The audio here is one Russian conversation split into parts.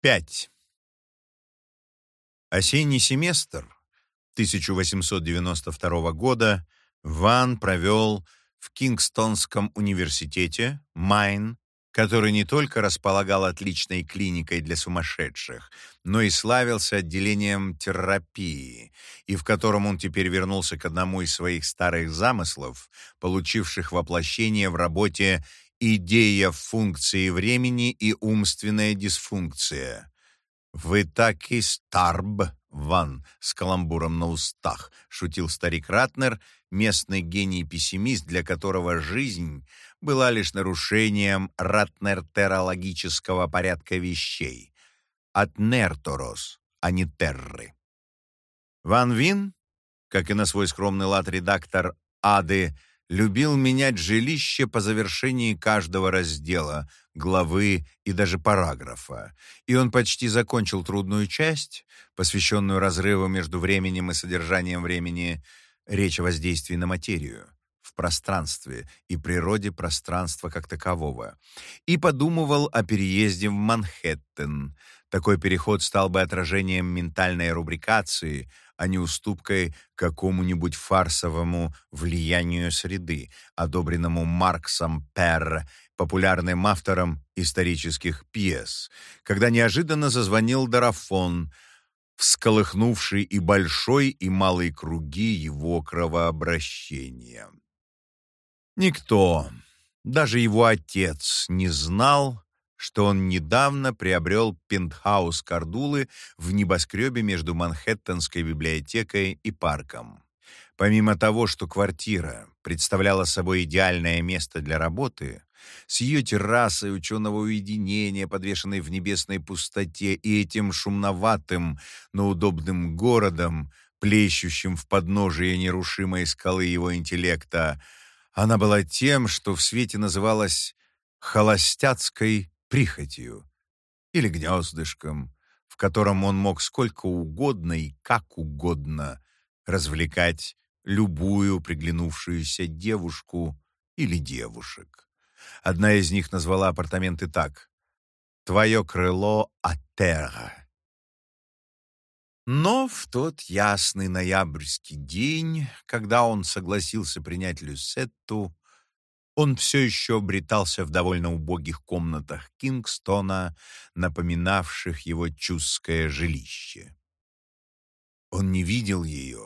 5. Осенний семестр 1892 года Ван провел в Кингстонском университете, Майн, который не только располагал отличной клиникой для сумасшедших, но и славился отделением терапии, и в котором он теперь вернулся к одному из своих старых замыслов, получивших воплощение в работе «Идея функции времени и умственная дисфункция». «Вы так и старб, Ван, с каламбуром на устах», — шутил старик Ратнер, местный гений-пессимист, для которого жизнь была лишь нарушением ратнертерологического порядка вещей. От нерторос, а не терры. Ван Вин, как и на свой скромный лад редактор Ады, любил менять жилище по завершении каждого раздела, главы и даже параграфа. И он почти закончил трудную часть, посвященную разрыву между временем и содержанием времени, речь о воздействии на материю в пространстве и природе пространства как такового, и подумывал о переезде в Манхэттен. Такой переход стал бы отражением ментальной рубрикации, а не уступкой какому-нибудь фарсовому влиянию среды, одобренному Марксом Перр, популярным автором исторических пьес, когда неожиданно зазвонил Дарафон, всколыхнувший и большой, и малый круги его кровообращения. Никто, даже его отец, не знал, что он недавно приобрел пентхаус Кардулы в небоскребе между Манхэттенской библиотекой и парком. Помимо того, что квартира представляла собой идеальное место для работы, с ее террасой ученого уединения, подвешенной в небесной пустоте, и этим шумноватым, но удобным городом, плещущим в подножие нерушимой скалы его интеллекта, она была тем, что в свете называлось холостяцкой прихотью или гнездышком, в котором он мог сколько угодно и как угодно развлекать любую приглянувшуюся девушку или девушек. Одна из них назвала апартаменты так «Твое крыло Атера». Но в тот ясный ноябрьский день, когда он согласился принять Люсетту, он все еще обретался в довольно убогих комнатах Кингстона, напоминавших его чуское жилище. Он не видел ее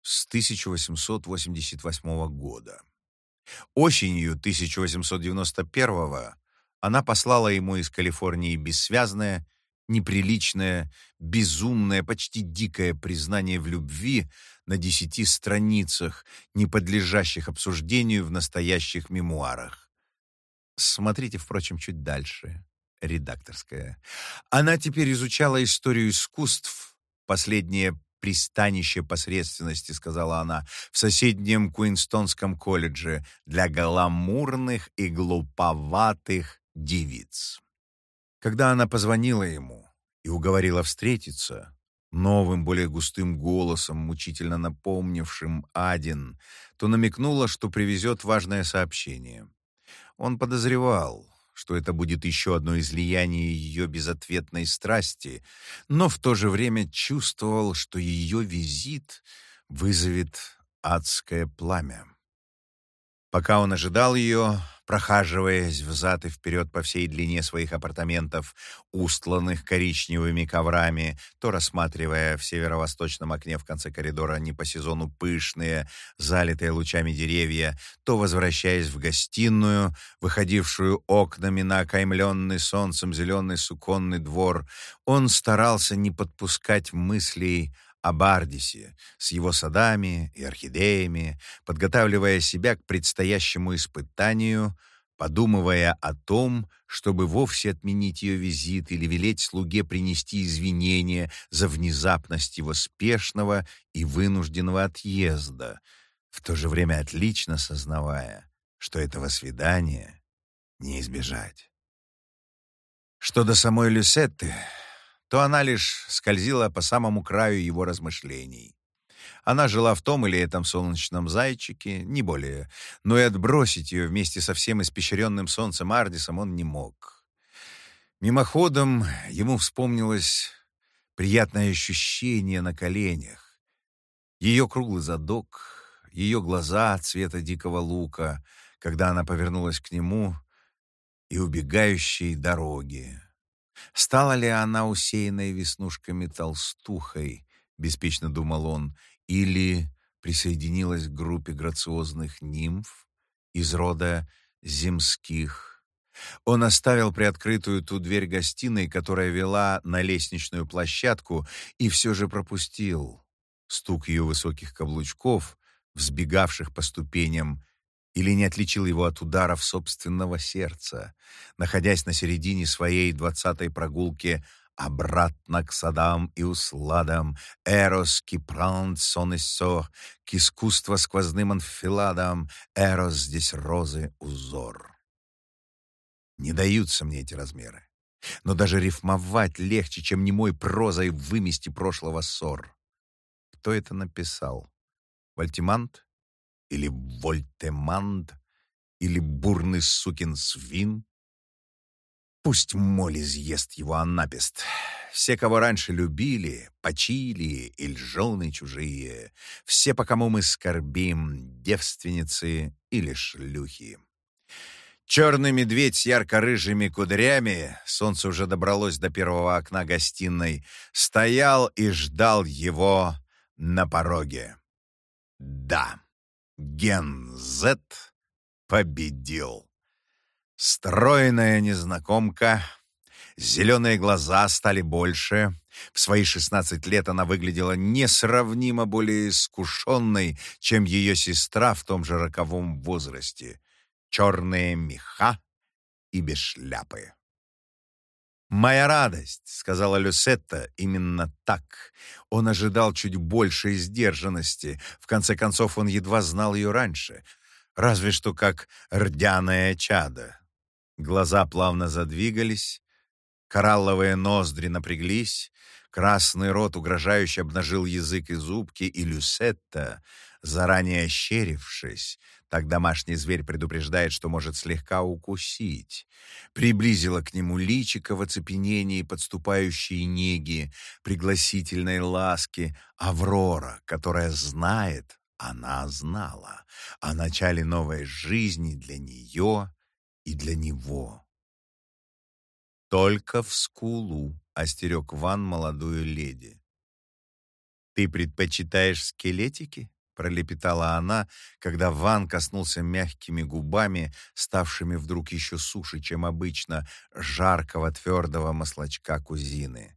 с 1888 года. Осенью 1891 она послала ему из Калифорнии бессвязное неприличное, безумное, почти дикое признание в любви на десяти страницах, не подлежащих обсуждению в настоящих мемуарах. Смотрите, впрочем, чуть дальше. Редакторская. Она теперь изучала историю искусств, последнее пристанище посредственности, сказала она, в соседнем Куинстонском колледже для гламурных и глуповатых девиц. Когда она позвонила ему и уговорила встретиться, новым, более густым голосом, мучительно напомнившим Адин, то намекнула, что привезет важное сообщение. Он подозревал, что это будет еще одно излияние ее безответной страсти, но в то же время чувствовал, что ее визит вызовет адское пламя. Пока он ожидал ее, прохаживаясь взад и вперед по всей длине своих апартаментов, устланных коричневыми коврами, то рассматривая в северо-восточном окне в конце коридора не по сезону пышные, залитые лучами деревья, то возвращаясь в гостиную, выходившую окнами на окаймленный солнцем зеленый суконный двор, он старался не подпускать мыслей об Ардисе с его садами и орхидеями, подготавливая себя к предстоящему испытанию, подумывая о том, чтобы вовсе отменить ее визит или велеть слуге принести извинения за внезапность его спешного и вынужденного отъезда, в то же время отлично сознавая, что этого свидания не избежать. Что до самой Люсетты, то она лишь скользила по самому краю его размышлений. Она жила в том или этом солнечном зайчике, не более, но и отбросить ее вместе со всем испещренным солнцем Ардисом он не мог. Мимоходом ему вспомнилось приятное ощущение на коленях, ее круглый задок, ее глаза цвета дикого лука, когда она повернулась к нему, и убегающей дороги. Стала ли она усеянной веснушками толстухой, беспечно думал он, или присоединилась к группе грациозных нимф из рода земских. Он оставил приоткрытую ту дверь гостиной, которая вела на лестничную площадку, и все же пропустил стук ее высоких каблучков, взбегавших по ступеням, или не отличил его от ударов собственного сердца, находясь на середине своей двадцатой прогулки обратно к садам и усладам, Эрос кипрант сон и к искусству сквозным анфиладам, Эрос здесь розы узор. Не даются мне эти размеры, но даже рифмовать легче, чем немой прозой вымести прошлого ссор. Кто это написал? Вальтимант? Или Вольтемант? Или бурный сукин свин? Пусть моль изъест его анапест. Все, кого раньше любили, почили и лжены чужие, все, по кому мы скорбим, девственницы или шлюхи. Черный медведь с ярко-рыжими кудрями, солнце уже добралось до первого окна гостиной, стоял и ждал его на пороге. Да, Ген Зет победил. Стройная незнакомка, зеленые глаза стали больше. В свои шестнадцать лет она выглядела несравнимо более искушенной, чем ее сестра в том же роковом возрасте. Черные меха и без шляпы. «Моя радость», — сказала Люсетта, — именно так. Он ожидал чуть большей сдержанности. В конце концов, он едва знал ее раньше. Разве что как рдяное чадо. Глаза плавно задвигались, коралловые ноздри напряглись, красный рот угрожающе обнажил язык и зубки, и Люсетта, заранее ощерившись, так домашний зверь предупреждает, что может слегка укусить, приблизила к нему личико в оцепенении подступающей неги, пригласительной ласки, Аврора, которая знает, она знала о начале новой жизни для нее и для него. Только в скулу остерег Ван молодую леди. «Ты предпочитаешь скелетики?» — пролепетала она, когда Ван коснулся мягкими губами, ставшими вдруг еще суше, чем обычно, жаркого твердого маслачка кузины.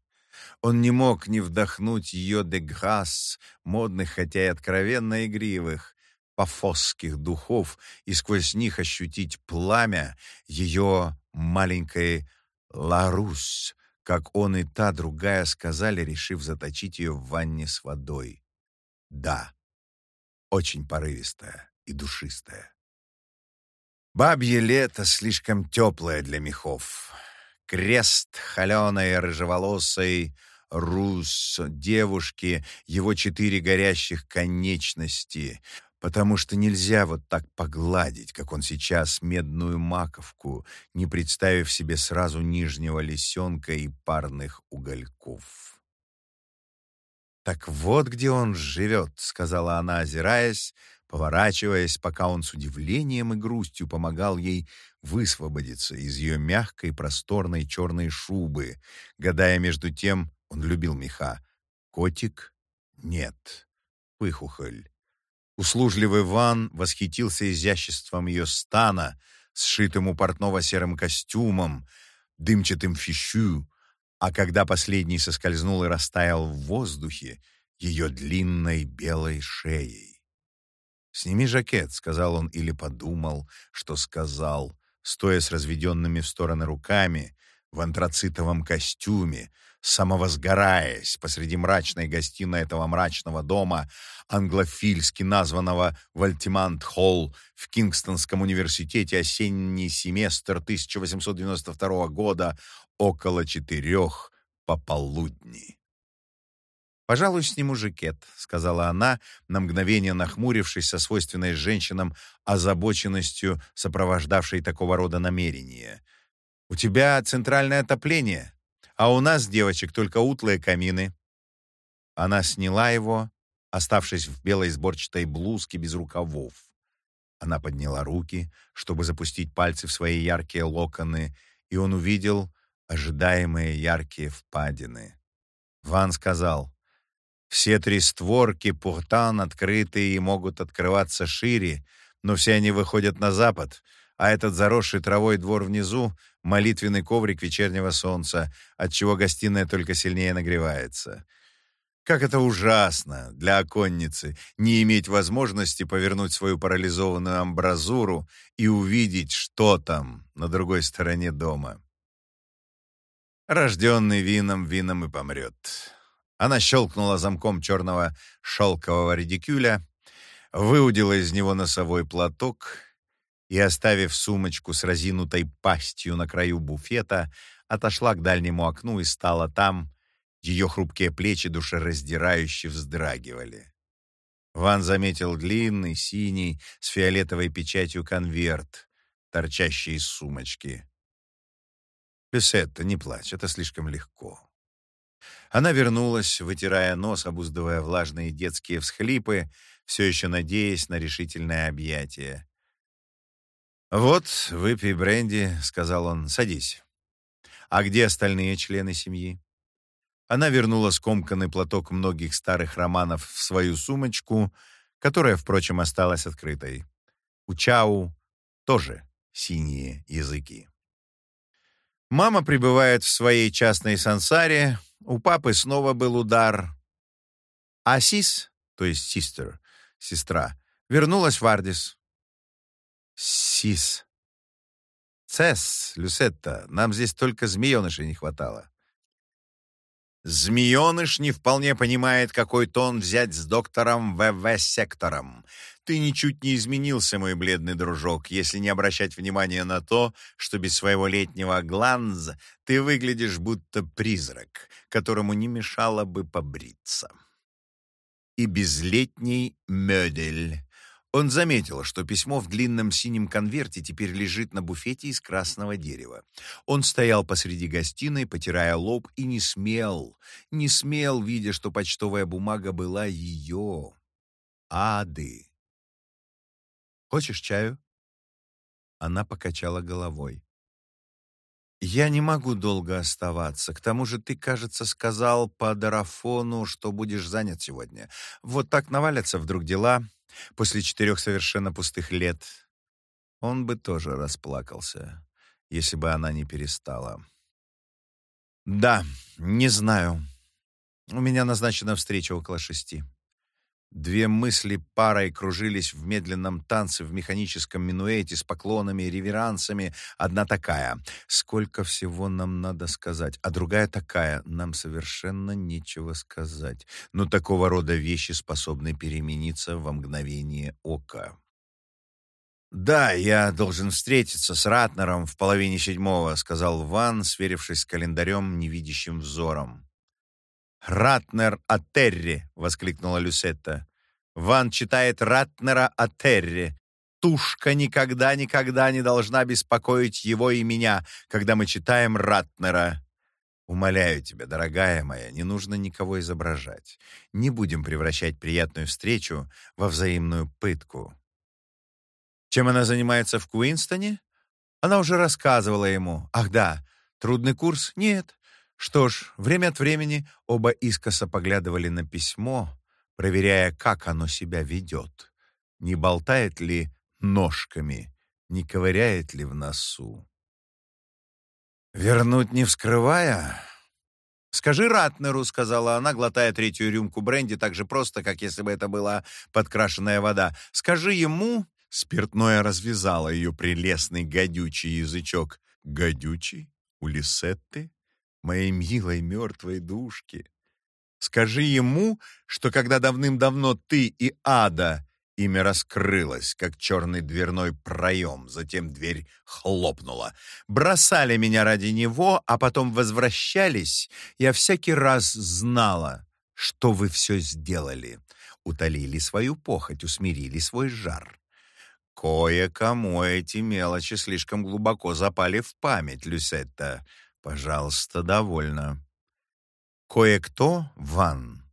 Он не мог не вдохнуть ее деграсс, модных, хотя и откровенно игривых, пафосских духов и сквозь них ощутить пламя ее маленькой Ларус, как он и та другая сказали, решив заточить ее в ванне с водой. Да, очень порывистая и душистая. Бабье лето слишком теплое для мехов. Крест холеной рыжеволосой Рус, девушки, его четыре горящих конечности, потому что нельзя вот так погладить, как он сейчас, медную маковку, не представив себе сразу нижнего лисенка и парных угольков. «Так вот где он живет», — сказала она, озираясь, поворачиваясь, пока он с удивлением и грустью помогал ей высвободиться из ее мягкой просторной черной шубы, гадая между тем, он любил меха. «Котик? Нет. Пыхухоль. Услужливый Ван восхитился изяществом ее стана, сшитым у портного серым костюмом, дымчатым фищу, а когда последний соскользнул и растаял в воздухе, ее длинной белой шеей. «Сними жакет», — сказал он или подумал, что сказал, стоя с разведенными в стороны руками, в антрацитовом костюме, самовозгораясь посреди мрачной гостиной этого мрачного дома, англофильски названного Вальтимант-Холл в Кингстонском университете осенний семестр 1892 года около четырех пополудни. «Пожалуй, сниму жакет», — сказала она, на мгновение нахмурившись со свойственной женщинам озабоченностью, сопровождавшей такого рода намерения. У тебя центральное отопление, а у нас, девочек, только утлые камины». Она сняла его, оставшись в белой сборчатой блузке без рукавов. Она подняла руки, чтобы запустить пальцы в свои яркие локоны, и он увидел ожидаемые яркие впадины. Ван сказал, «Все три створки пуртан открыты и могут открываться шире, но все они выходят на запад, а этот заросший травой двор внизу — молитвенный коврик вечернего солнца, отчего гостиная только сильнее нагревается. Как это ужасно для оконницы не иметь возможности повернуть свою парализованную амбразуру и увидеть, что там на другой стороне дома. Рожденный вином, вином и помрет. Она щелкнула замком черного шелкового редикюля, выудила из него носовой платок — и, оставив сумочку с разинутой пастью на краю буфета, отошла к дальнему окну и стала там. Ее хрупкие плечи душераздирающе вздрагивали. Ван заметил длинный, синий, с фиолетовой печатью конверт, торчащий из сумочки. «Песетта, не плачь, это слишком легко». Она вернулась, вытирая нос, обуздывая влажные детские всхлипы, все еще надеясь на решительное объятие. «Вот, выпей бренди», — сказал он, — «садись». «А где остальные члены семьи?» Она вернула скомканный платок многих старых романов в свою сумочку, которая, впрочем, осталась открытой. У Чау тоже синие языки. Мама пребывает в своей частной сансаре, у папы снова был удар. А Сис, то есть систер, сестра, вернулась в Ардис. Сис. Цесс, Люсетта, нам здесь только змеенышей не хватало. Змееныш не вполне понимает, какой тон взять с доктором ВВ-сектором. Ты ничуть не изменился, мой бледный дружок, если не обращать внимания на то, что без своего летнего гланза ты выглядишь будто призрак, которому не мешало бы побриться. И безлетний Мёдель он заметил, что письмо в длинном синем конверте теперь лежит на буфете из красного дерева. Он стоял посреди гостиной, потирая лоб, и не смел, не смел, видя, что почтовая бумага была ее, Ады. «Хочешь чаю?» Она покачала головой. «Я не могу долго оставаться. К тому же ты, кажется, сказал по дарафону, что будешь занят сегодня. Вот так навалятся вдруг дела, После четырех совершенно пустых лет он бы тоже расплакался, если бы она не перестала. «Да, не знаю. У меня назначена встреча около шести». Две мысли парой кружились в медленном танце в механическом минуэте с поклонами и реверансами. Одна такая «Сколько всего нам надо сказать», а другая такая «Нам совершенно нечего сказать». Но такого рода вещи способны перемениться во мгновение ока. «Да, я должен встретиться с Ратнером в половине седьмого», — сказал Ван, сверившись с календарем невидящим взором. «Ратнер о Терри!» — воскликнула Люсетта. «Ван читает Ратнера о Терри. Тушка никогда-никогда не должна беспокоить его и меня, когда мы читаем Ратнера». Умоляю тебя, дорогая моя, не нужно никого изображать. Не будем превращать приятную встречу во взаимную пытку. Чем она занимается в Куинстоне? Она уже рассказывала ему. Ах да, трудный курс? Нет. Что ж, время от времени оба искоса поглядывали на письмо, проверяя, как оно себя ведет. Не болтает ли ножками, не ковыряет ли в носу. «Вернуть не вскрывая?» «Скажи Ратнеру», — сказала она, глотая третью рюмку бренди так же просто, как если бы это была подкрашенная вода. «Скажи ему...» Спиртное развязало ее прелестный гадючий язычок. «Гадючий? У Лисетты? Моей милой мертвой душки. Скажи ему, что когда давным-давно ты и ада имя раскрылось, как черный дверной проем, затем дверь хлопнула. Бросали меня ради него, а потом возвращались. Я всякий раз знала, что вы все сделали. Утолили свою похоть, усмирили свой жар. Кое-кому эти мелочи слишком глубоко запали в память, Люсетта. Пожалуйста, довольно. Кое-кто, Ван,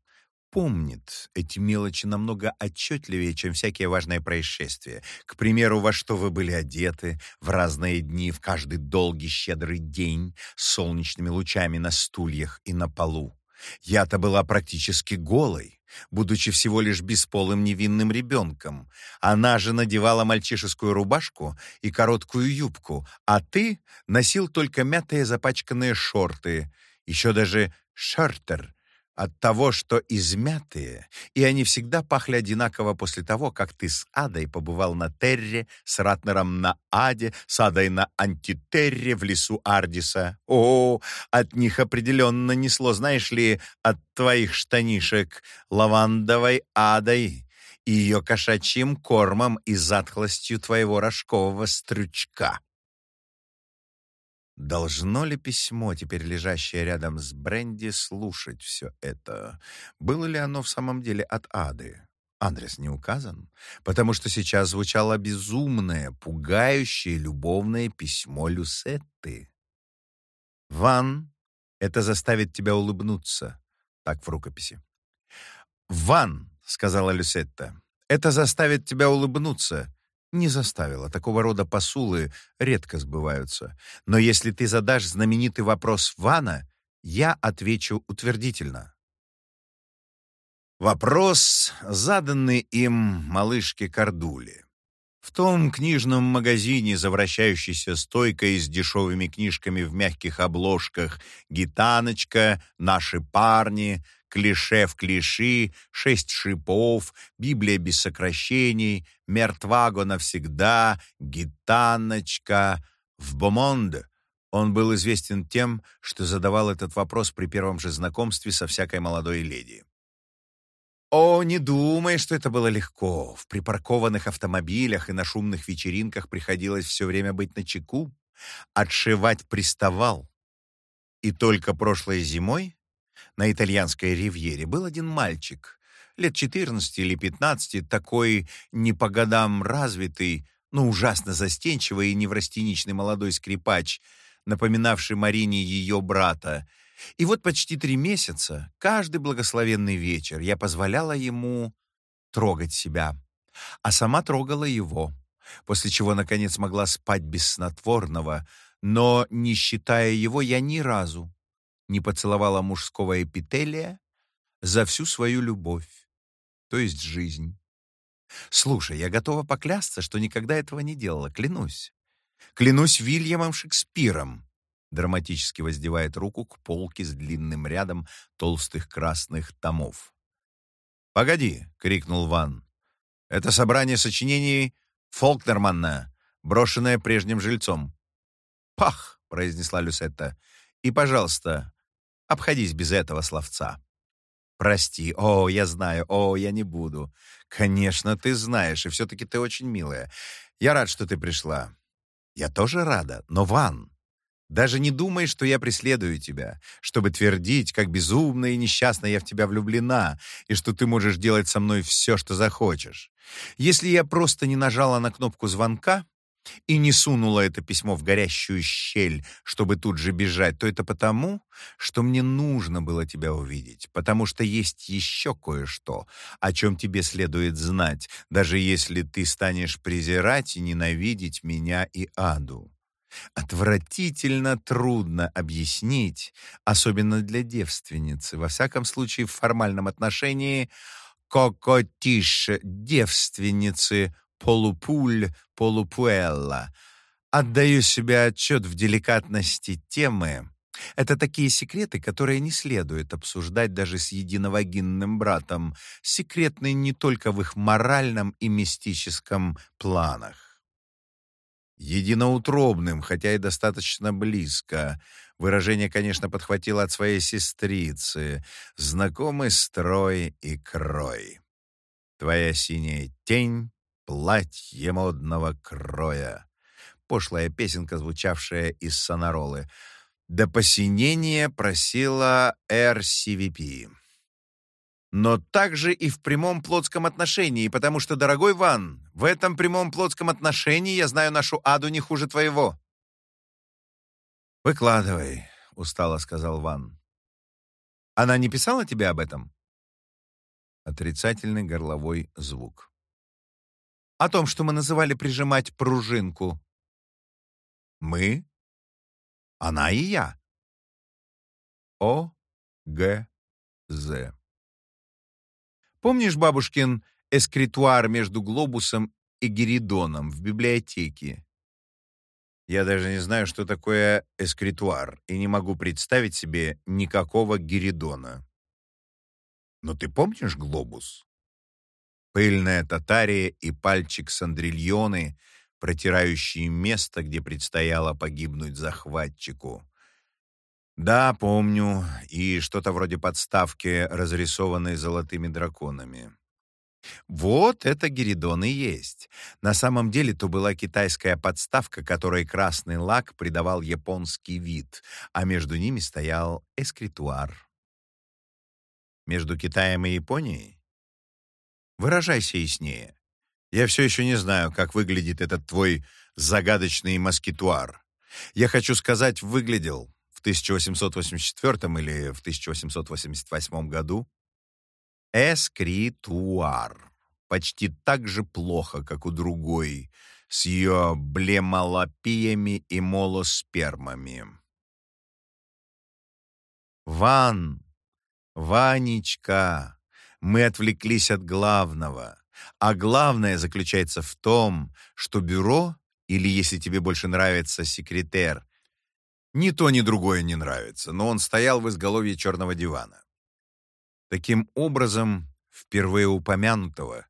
помнит эти мелочи намного отчетливее, чем всякие важные происшествия. К примеру, во что вы были одеты в разные дни, в каждый долгий щедрый день, с солнечными лучами на стульях и на полу. Я-то была практически голой, будучи всего лишь бесполым невинным ребенком. Она же надевала мальчишескую рубашку и короткую юбку, а ты носил только мятые запачканные шорты, еще даже шортер, от того, что измятые, и они всегда пахли одинаково после того, как ты с Адой побывал на Терре, с Ратнером на Аде, с Адой на Антитерре в лесу Ардиса. О, от них определенно несло, знаешь ли, от твоих штанишек лавандовой Адой и ее кошачьим кормом и затхлостью твоего рожкового стрючка. Должно ли письмо, теперь лежащее рядом с Бренди, слушать все это? Было ли оно в самом деле от Ады? Адрес не указан, потому что сейчас звучало безумное, пугающее любовное письмо Люсетты. «Ван, это заставит тебя улыбнуться», — так в рукописи. «Ван», — сказала Люсетта, — «это заставит тебя улыбнуться не заставила. Такого рода посулы редко сбываются. Но если ты задашь знаменитый вопрос Вана, я отвечу утвердительно. Вопрос, заданный им малышке Кардуле. В том книжном магазине за стойкой с дешевыми книжками в мягких обложках «Гитаночка», «Наши парни», клише в клиши, шесть шипов, Библия без сокращений, мертваго навсегда, гитаночка. В Бомонде он был известен тем, что задавал этот вопрос при первом же знакомстве со всякой молодой леди. О, не думай, что это было легко. В припаркованных автомобилях и на шумных вечеринках приходилось все время быть на чеку. Отшивать приставал. И только прошлой зимой на итальянской ривьере был один мальчик, лет 14 или 15, такой не по годам развитый, но ужасно застенчивый и неврастеничный молодой скрипач, напоминавший Марине ее брата. И вот почти три месяца, каждый благословенный вечер, я позволяла ему трогать себя, а сама трогала его, после чего, наконец, могла спать без снотворного, но, не считая его, я ни разу, не поцеловала мужского эпителия за всю свою любовь, то есть жизнь. Слушай, я готова поклясться, что никогда этого не делала, клянусь. Клянусь Вильямом Шекспиром. Драматически воздевает руку к полке с длинным рядом толстых красных томов. «Погоди!» — крикнул Ван. «Это собрание сочинений Фолкнерманна, брошенное прежним жильцом». «Пах!» — произнесла Люсетта. «И, пожалуйста, Обходись без этого словца. Прости. О, я знаю. О, я не буду. Конечно, ты знаешь, и все-таки ты очень милая. Я рад, что ты пришла. Я тоже рада. Но, Ван, даже не думай, что я преследую тебя, чтобы твердить, как безумно и несчастно я в тебя влюблена, и что ты можешь делать со мной все, что захочешь. Если я просто не нажала на кнопку звонка, и не сунула это письмо в горящую щель, чтобы тут же бежать, то это потому, что мне нужно было тебя увидеть, потому что есть еще кое-что, о чем тебе следует знать, даже если ты станешь презирать и ненавидеть меня и аду. Отвратительно трудно объяснить, особенно для девственницы, во всяком случае в формальном отношении, кокотиш девственницы полупуль, полупуэлла. Отдаю себе отчет в деликатности темы. Это такие секреты, которые не следует обсуждать даже с единовагинным братом, секретные не только в их моральном и мистическом планах. Единоутробным, хотя и достаточно близко. Выражение, конечно, подхватило от своей сестрицы. Знакомый строй и крой. Твоя синяя тень платье модного кроя. Пошлая песенка, звучавшая из сонаролы. До посинения просила RCVP. но также и в прямом плотском отношении, потому что, дорогой Ван, в этом прямом плотском отношении я знаю нашу Аду не хуже твоего». «Выкладывай», — устало сказал Ван. «Она не писала тебе об этом?» Отрицательный горловой звук. «О том, что мы называли прижимать пружинку». «Мы?» «Она и я». О. Г. З. Помнишь бабушкин эскритуар между глобусом и геридоном в библиотеке? Я даже не знаю, что такое эскритуар, и не могу представить себе никакого геридона. Но ты помнишь глобус? Пыльная татария и пальчик сандрильоны, протирающие место, где предстояло погибнуть захватчику. Да, помню, и что-то вроде подставки, разрисованной золотыми драконами. Вот это Геридон и есть. На самом деле то была китайская подставка, которой красный лак придавал японский вид, а между ними стоял эскритуар. Между Китаем и Японией? Выражайся яснее. Я все еще не знаю, как выглядит этот твой загадочный москитуар. Я хочу сказать, выглядел, в 1884 или в 1888 году эскритуар. Почти так же плохо, как у другой, с ее блемалопиями и молоспермами. Ван, Ванечка, мы отвлеклись от главного. А главное заключается в том, что бюро, или, если тебе больше нравится, секретарь, ни то, ни другое не нравится, но он стоял в изголовье черного дивана. Таким образом, впервые упомянутого,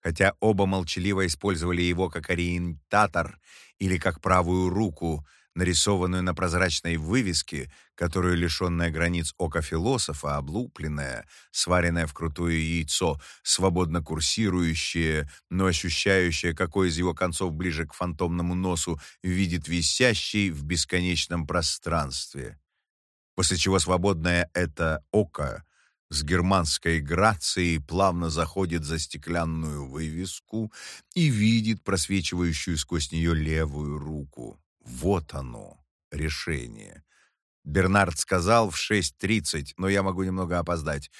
хотя оба молчаливо использовали его как ориентатор или как правую руку, нарисованную на прозрачной вывеске, которую лишенная границ ока философа, облупленная, сваренная вкрутую яйцо, свободно курсирующее, но ощущающее, какой из его концов ближе к фантомному носу, видит висящий в бесконечном пространстве. После чего свободное это око с германской грацией плавно заходит за стеклянную вывеску и видит просвечивающую сквозь нее левую руку. Вот оно, решение. Бернард сказал в 6.30, но я могу немного опоздать.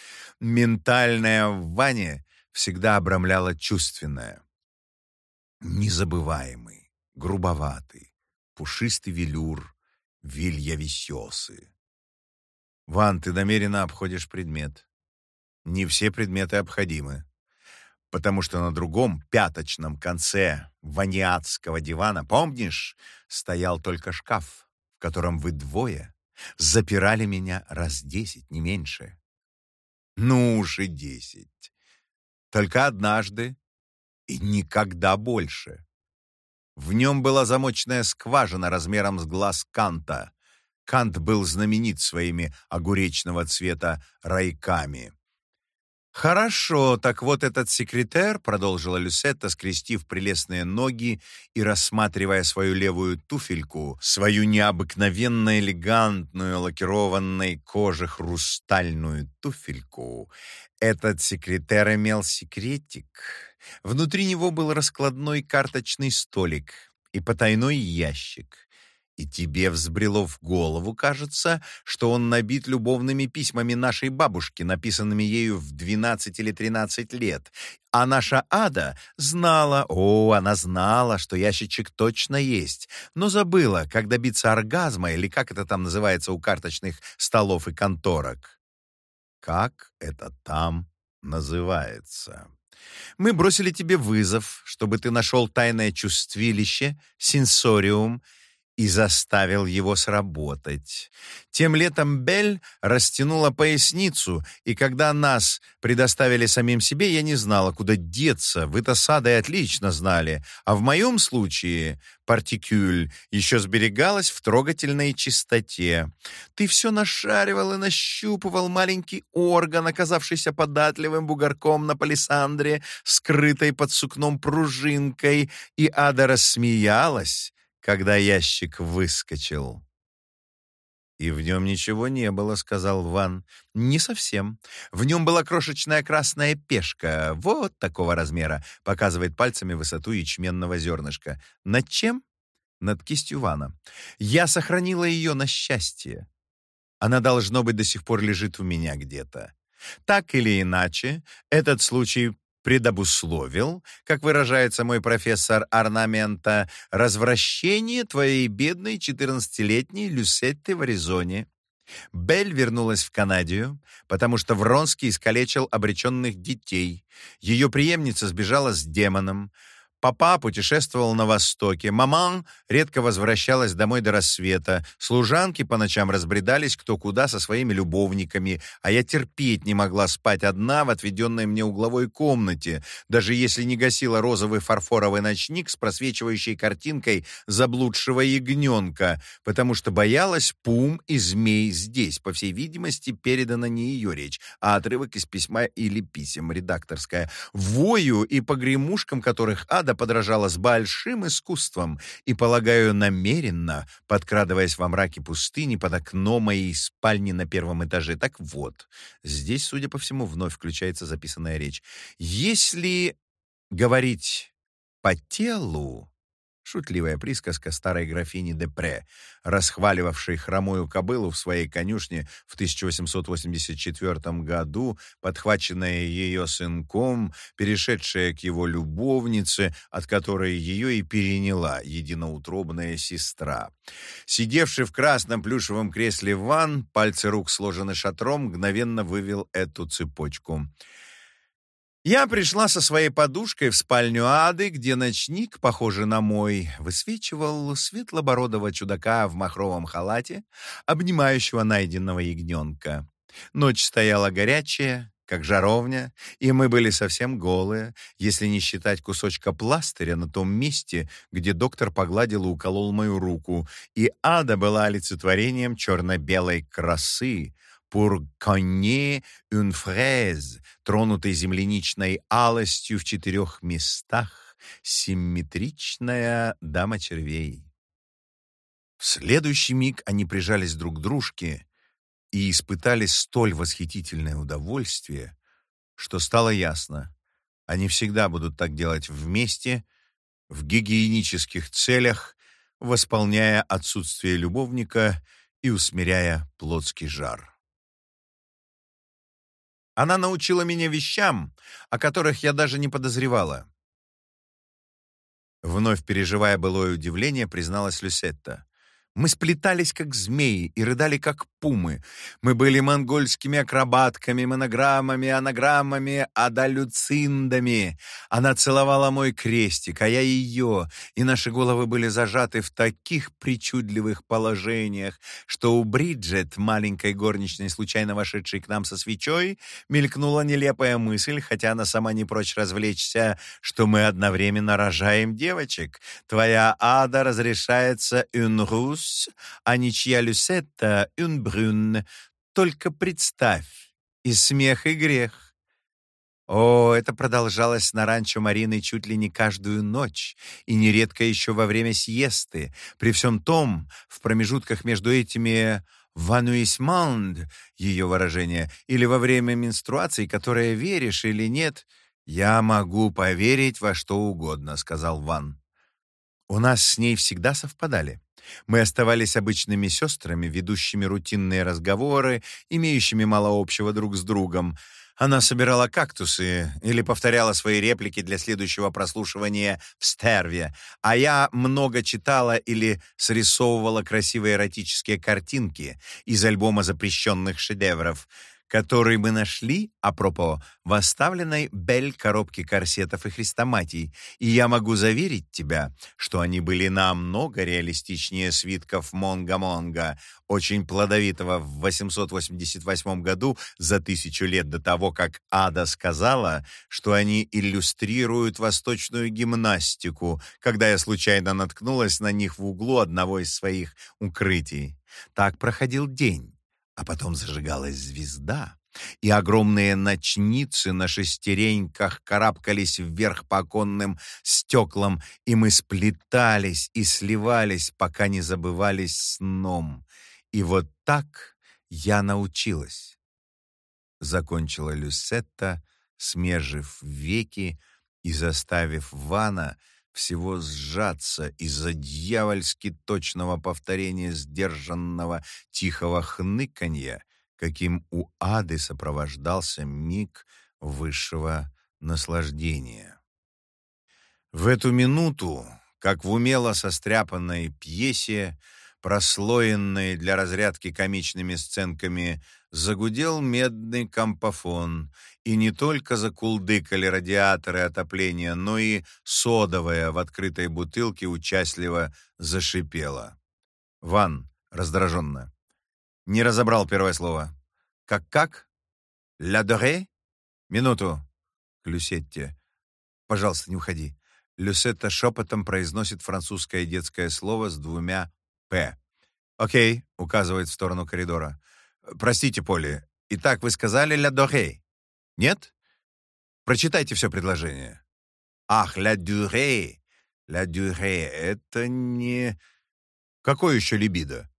Ментальное в ване всегда обрамляло чувственное. Незабываемый, грубоватый, пушистый велюр, вильявисёсы. Ван, ты намеренно обходишь предмет. Не все предметы обходимы потому что на другом пяточном конце ваниатского дивана, помнишь, стоял только шкаф, в котором вы двое запирали меня раз десять, не меньше. Ну уж и десять. Только однажды и никогда больше. В нем была замочная скважина размером с глаз Канта. Кант был знаменит своими огуречного цвета райками. «Хорошо, так вот этот секретарь», — продолжила Люсетта, скрестив прелестные ноги и рассматривая свою левую туфельку, свою необыкновенно элегантную лакированной кожи хрустальную туфельку. Этот секретарь имел секретик. Внутри него был раскладной карточный столик и потайной ящик. И тебе взбрело в голову, кажется, что он набит любовными письмами нашей бабушки, написанными ею в 12 или 13 лет. А наша Ада знала, о, она знала, что ящичек точно есть, но забыла, как добиться оргазма или как это там называется у карточных столов и конторок. Как это там называется? Мы бросили тебе вызов, чтобы ты нашел тайное чувствилище, сенсориум, и заставил его сработать. Тем летом Бель растянула поясницу, и когда нас предоставили самим себе, я не знала, куда деться. Вы-то сады отлично знали, а в моем случае партикюль еще сберегалась в трогательной чистоте. Ты все нашаривал и нащупывал маленький орган, оказавшийся податливым бугорком на палисандре, скрытой под сукном пружинкой, и Ада рассмеялась, когда ящик выскочил. «И в нем ничего не было», — сказал Ван. «Не совсем. В нем была крошечная красная пешка, вот такого размера», — показывает пальцами высоту ячменного зернышка. «Над чем?» «Над кистью Вана. Я сохранила ее на счастье. Она, должно быть, до сих пор лежит у меня где-то. Так или иначе, этот случай предобусловил, как выражается мой профессор орнамента, развращение твоей бедной 14-летней Люсетты в Аризоне. Белль вернулась в Канадию, потому что Вронский искалечил обреченных детей. Ее преемница сбежала с демоном. Папа путешествовал на востоке, маман редко возвращалась домой до рассвета, служанки по ночам разбредались кто куда со своими любовниками, а я терпеть не могла спать одна в отведенной мне угловой комнате, даже если не гасила розовый фарфоровый ночник с просвечивающей картинкой заблудшего ягненка, потому что боялась пум и змей здесь, по всей видимости, передана не ее речь, а отрывок из письма или писем, редакторская, вою и погремушкам которых ада Ада подражала с большим искусством и, полагаю, намеренно, подкрадываясь во мраке пустыни под окно моей спальни на первом этаже. Так вот, здесь, судя по всему, вновь включается записанная речь. Если говорить по телу, Шутливая присказка старой графини Депре, расхваливавшей хромую кобылу в своей конюшне в 1884 году, подхваченная ее сынком, перешедшая к его любовнице, от которой ее и переняла единоутробная сестра. Сидевший в красном плюшевом кресле Ван, пальцы рук сложены шатром, мгновенно вывел эту цепочку — я пришла со своей подушкой в спальню Ады, где ночник, похожий на мой, высвечивал светлобородого чудака в махровом халате, обнимающего найденного ягненка. Ночь стояла горячая, как жаровня, и мы были совсем голые, если не считать кусочка пластыря на том месте, где доктор погладил и уколол мою руку, и ада была олицетворением черно-белой красы, une fraise, тронутой земляничной алостью в четырех местах, симметричная дама червей. В следующий миг они прижались друг к дружке и испытали столь восхитительное удовольствие, что стало ясно, они всегда будут так делать вместе, в гигиенических целях, восполняя отсутствие любовника и усмиряя плотский жар. Она научила меня вещам, о которых я даже не подозревала. Вновь переживая былое удивление, призналась Люсетта. Мы сплетались, как змеи, и рыдали, как пумы. Мы были монгольскими акробатками, монограммами, анаграммами, адалюциндами. Она целовала мой крестик, а я ее, и наши головы были зажаты в таких причудливых положениях, что у Бриджет, маленькой горничной, случайно вошедшей к нам со свечой, мелькнула нелепая мысль, хотя она сама не прочь развлечься, что мы одновременно рожаем девочек. Твоя ада разрешается «une rousse», а ничья Люсетта «une Брюн, только представь, и смех, и грех. О, это продолжалось на ранчо Марины чуть ли не каждую ночь, и нередко еще во время сиесты. При всем том, в промежутках между этими «вануисмаунд» ее выражение, или во время менструации, которое веришь или нет, «Я могу поверить во что угодно», — сказал Ван. У нас с ней всегда совпадали. Мы оставались обычными сестрами, ведущими рутинные разговоры, имеющими мало общего друг с другом. Она собирала кактусы или повторяла свои реплики для следующего прослушивания в стерве, а я много читала или срисовывала красивые эротические картинки из альбома запрещенных шедевров — который мы нашли, апропо, в оставленной Бель коробке корсетов и хрестоматий, и я могу заверить тебя, что они были намного реалистичнее свитков Монга-Монга, очень плодовитого в 888 году, за тысячу лет до того, как Ада сказала, что они иллюстрируют восточную гимнастику, когда я случайно наткнулась на них в углу одного из своих укрытий. Так проходил день а потом зажигалась звезда, и огромные ночницы на шестереньках карабкались вверх по оконным стеклам, и мы сплетались и сливались, пока не забывались сном. И вот так я научилась. Закончила Люсетта, смежив веки и заставив Вана всего сжаться из-за дьявольски точного повторения сдержанного тихого хныканья, каким у ады сопровождался миг высшего наслаждения. В эту минуту, как в умело состряпанной пьесе, прослоенной для разрядки комичными сценками, загудел медный кампофон, и не только закулдыкали радиаторы отопления, но и содовая в открытой бутылке участливо зашипела. Ван раздраженно. Не разобрал первое слово. «Как-как? Ля доре?» «Минуту!» к Люсетте. «Пожалуйста, не уходи». Люсетта шепотом произносит французское детское слово с двумя «п». «Окей», — указывает в сторону коридора. «Простите, Поли. Итак, вы сказали «ля доре»? Нет? Прочитайте все предложение». «Ах, «ля дюре». «Ля дюре» — это не... Какое еще либидо?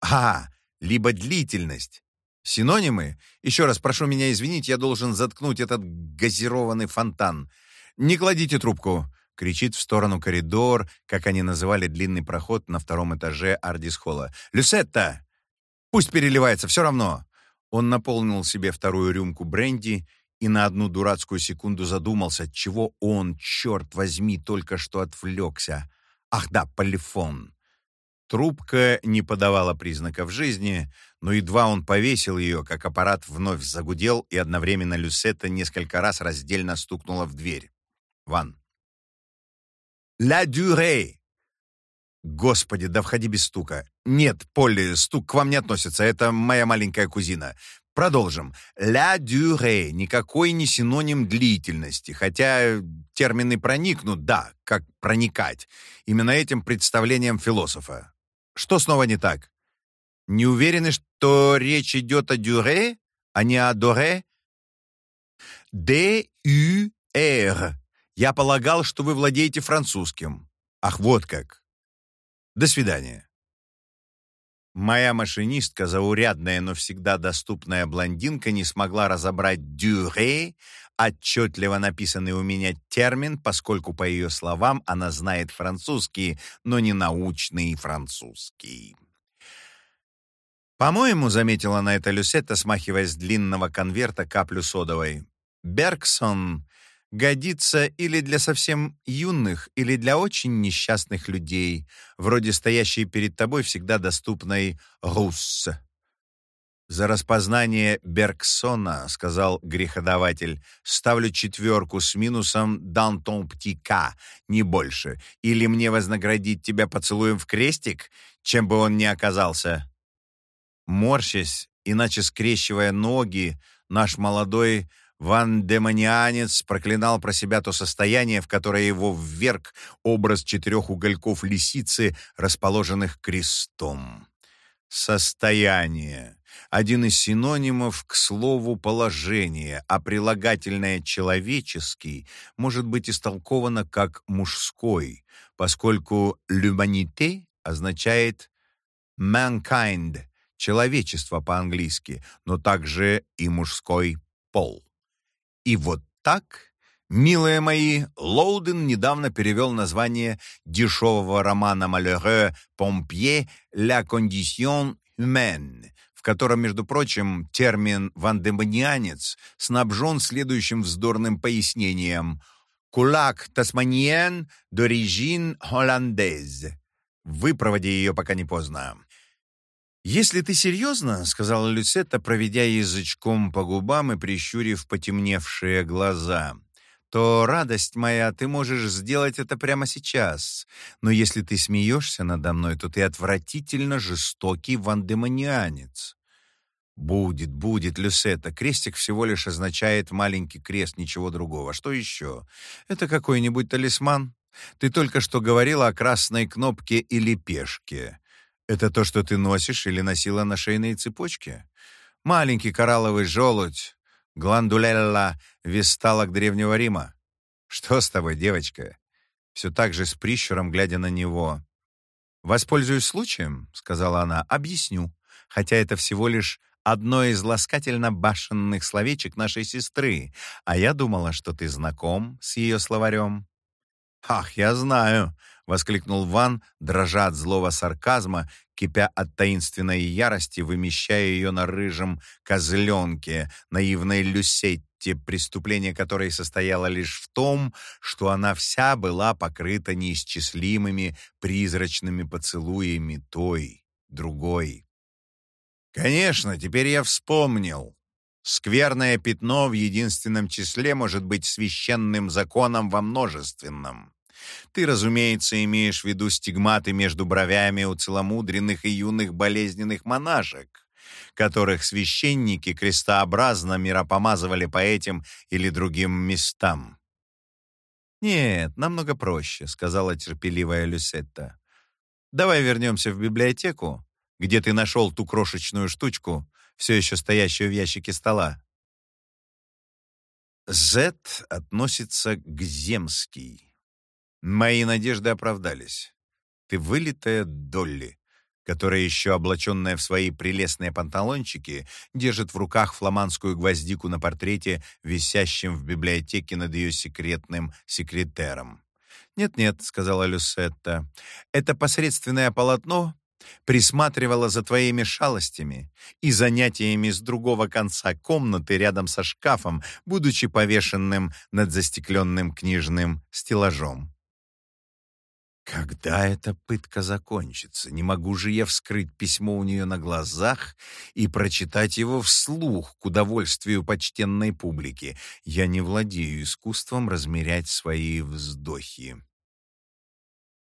А, либо длительность. Синонимы? Еще раз прошу меня извинить, я должен заткнуть этот газированный фонтан. Не кладите трубку, кричит в сторону коридор, как они называли длинный проход на втором этаже Ардис-холла. Люсетта! Пусть переливается, все равно. Он наполнил себе вторую рюмку бренди и на одну дурацкую секунду задумался, чего он, черт возьми, только что отвлекся. Ах да, полифон. Трубка не подавала признаков жизни, но едва он повесил ее, как аппарат вновь загудел, и одновременно Люсетта несколько раз раздельно стукнула в дверь. Ван. «Ла дюре!» «Господи, да входи без стука!» «Нет, Полли, стук к вам не относится, это моя маленькая кузина. Продолжим. «Ля дюре» — никакой не синоним длительности, хотя термины проникнут, да, как проникать. Именно этим представлением философа. Что снова не так? Не уверены, что речь идет о дюре, а не о доре? Д-Ю-Р. Я полагал, что вы владеете французским. Ах, вот как. До свидания. Моя машинистка, заурядная, но всегда доступная блондинка, не смогла разобрать «дюре», отчетливо написанный у меня термин, поскольку, по ее словам, она знает французский, но не научный французский. «По-моему», — заметила на это Люсетта, смахивая с длинного конверта каплю содовой, «Бергсон годится или для совсем юных, или для очень несчастных людей, вроде стоящей перед тобой всегда доступной «Русс». «За распознание Бергсона, — сказал греходаватель, — ставлю четверку с минусом «dans ton petit cas», не больше. Или мне вознаградить тебя поцелуем в крестик, чем бы он ни оказался?» Морщась, иначе скрещивая ноги, наш молодой Ван-демонианец проклинал про себя то состояние, в которое его вверг образ четырех угольков лисицы, расположенных крестом. Состояние. Один из синонимов к слову «положение», а прилагательное «человеческий» может быть истолковано как «мужской», поскольку «l'humanité» означает «mankind», человечество по-английски, но также и мужской пол. И вот так, милые мои, Лоуден недавно перевел название дешевого романа Малере «Помпье «La condition humaine», в котором, между прочим, термин «вандемонианец» снабжен следующим вздорным пояснением «Кулак тасманиен d'origine hollandaise». Выпроводи ее, пока не поздно. «Если ты серьезно, — сказала Люцетта, проведя язычком по губам и прищурив потемневшие глаза, — то, радость моя, ты можешь сделать это прямо сейчас. Но если ты смеешься надо мной, то ты отвратительно жестокий вандемонианец». «Будет, будет, Люсетта. Крестик всего лишь означает маленький крест, ничего другого. Что еще? Это какой-нибудь талисман? Ты только что говорила о красной кнопке или пешке. Это то, что ты носишь или носила на шейной цепочке? Маленький коралловый желудь, гландулелла, весталок Древнего Рима. Что с тобой, девочка? Все так же с прищуром, глядя на него. «Воспользуюсь случаем», — сказала она, — «объясню. хотя это всего лишь одно из ласкательно-башенных словечек нашей сестры, а я думала, что ты знаком с ее словарем». «Ах, я знаю!» — воскликнул Ван, дрожа от злого сарказма, кипя от таинственной ярости, вымещая ее на рыжем козленке, наивной Люсетте, преступление которой состояло лишь в том, что она вся была покрыта неисчислимыми призрачными поцелуями той, другой. «Конечно, теперь я вспомнил. Скверное пятно в единственном числе может быть священным законом во множественном. Ты, разумеется, имеешь в виду стигматы между бровями у целомудренных и юных болезненных монашек, которых священники крестообразно миропомазывали по этим или другим местам. «Нет, намного проще», — сказала терпеливая Люсетта. «Давай вернемся в библиотеку, где ты нашел ту крошечную штучку, все еще стоящую в ящике стола». Z относится к земский. Мои надежды оправдались. Ты вылитая Долли, которая еще облаченная в свои прелестные панталончики, держит в руках фламандскую гвоздику на портрете, висящем в библиотеке над ее секретным секретером. «Нет-нет», — сказала Люсетта, — «это посредственное полотно присматривало за твоими шалостями и занятиями с другого конца комнаты рядом со шкафом, будучи повешенным над застекленным книжным стеллажом. Когда эта пытка закончится? Не могу же я вскрыть письмо у нее на глазах и прочитать его вслух к удовольствию почтенной публики. Я не владею искусством размерять свои вздохи.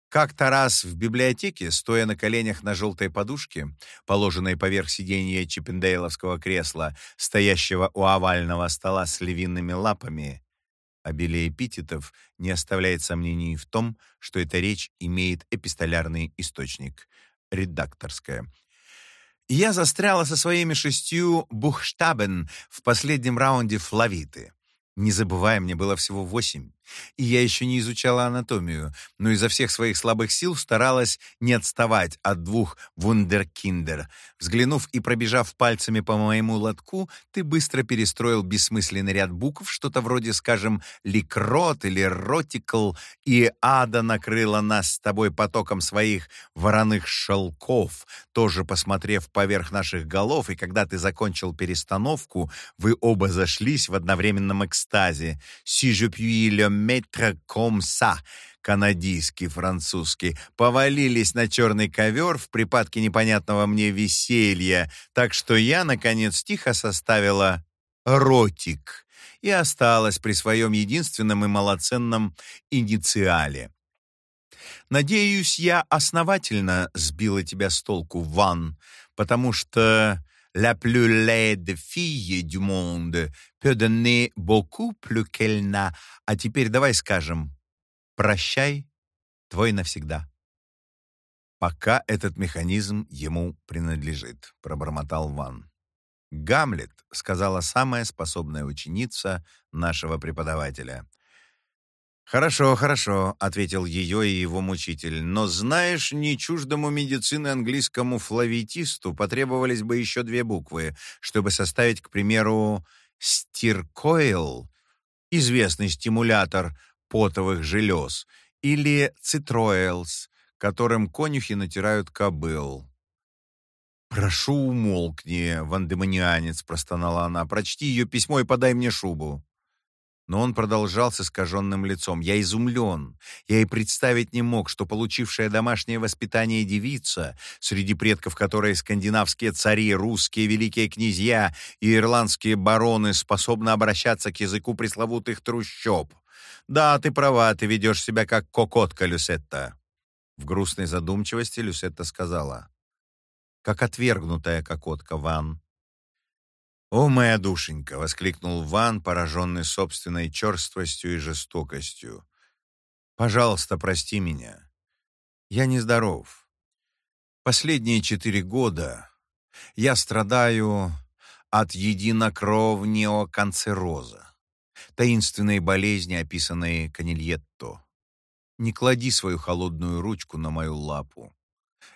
Как-то раз в библиотеке, стоя на коленях на желтой подушке, положенной поверх сиденья чиппендейловского кресла, стоящего у овального стола с львиными лапами, Обилие эпитетов не оставляет сомнений в том, что эта речь имеет эпистолярный источник, редакторская. Я застряла со своими шестью бухштабен в последнем раунде флавиты. Не забывай, мне было всего восемь, и я еще не изучала анатомию, но изо всех своих слабых сил старалась не отставать от двух вундеркиндер. Взглянув и пробежав пальцами по моему лотку, ты быстро перестроил бессмысленный ряд букв, что-то вроде, скажем, ликрот или ротикл, и ада накрыла нас с тобой потоком своих вороных шелков, тоже посмотрев поверх наших голов, и когда ты закончил перестановку, вы оба зашлись в одновременном экстазе. «Si je puis ça», канадийский, французский, повалились на черный ковер в припадке непонятного мне веселья, так что я, наконец, тихо составила «ротик» и осталась при своем единственном и малоценном инициале. Надеюсь, я основательно сбила тебя с толку, Ван, потому что La plus laide fille du monde peut donner beaucoup plus qu'elle n'a. А теперь давай скажем «Прощай, твой навсегда». «Пока этот механизм ему принадлежит», — пробормотал Ван. «Гамлет», — сказала самая способная ученица нашего преподавателя. «Хорошо, хорошо», — ответил ее и его мучитель. «Но, знаешь, не чуждому медицины английскому флавитисту потребовались бы еще две буквы, чтобы составить, к примеру, стиркоил, известный стимулятор потовых желез, или цитроэлс, которым конюхи натирают кобыл». «Прошу, умолкни, вандемонианец», — простонала она. «Прочти ее письмо и подай мне шубу». Но он продолжал с искаженным лицом. «Я изумлен. Я и представить не мог, что получившая домашнее воспитание девица, среди предков которой скандинавские цари, русские великие князья и ирландские бароны способны обращаться к языку пресловутых трущоб. Да, ты права, ты ведешь себя как кокотка, Люсетта». В грустной задумчивости Люсетта сказала. «Как отвергнутая кокотка, Ван». «О, моя душенька!» — воскликнул Ван, пораженный собственной черствостью и жестокостью. «Пожалуйста, прости меня. Я нездоров. Последние четыре года я страдаю от единокровнего канцероза, таинственной болезни, описанной Канильетто. Не клади свою холодную ручку на мою лапу.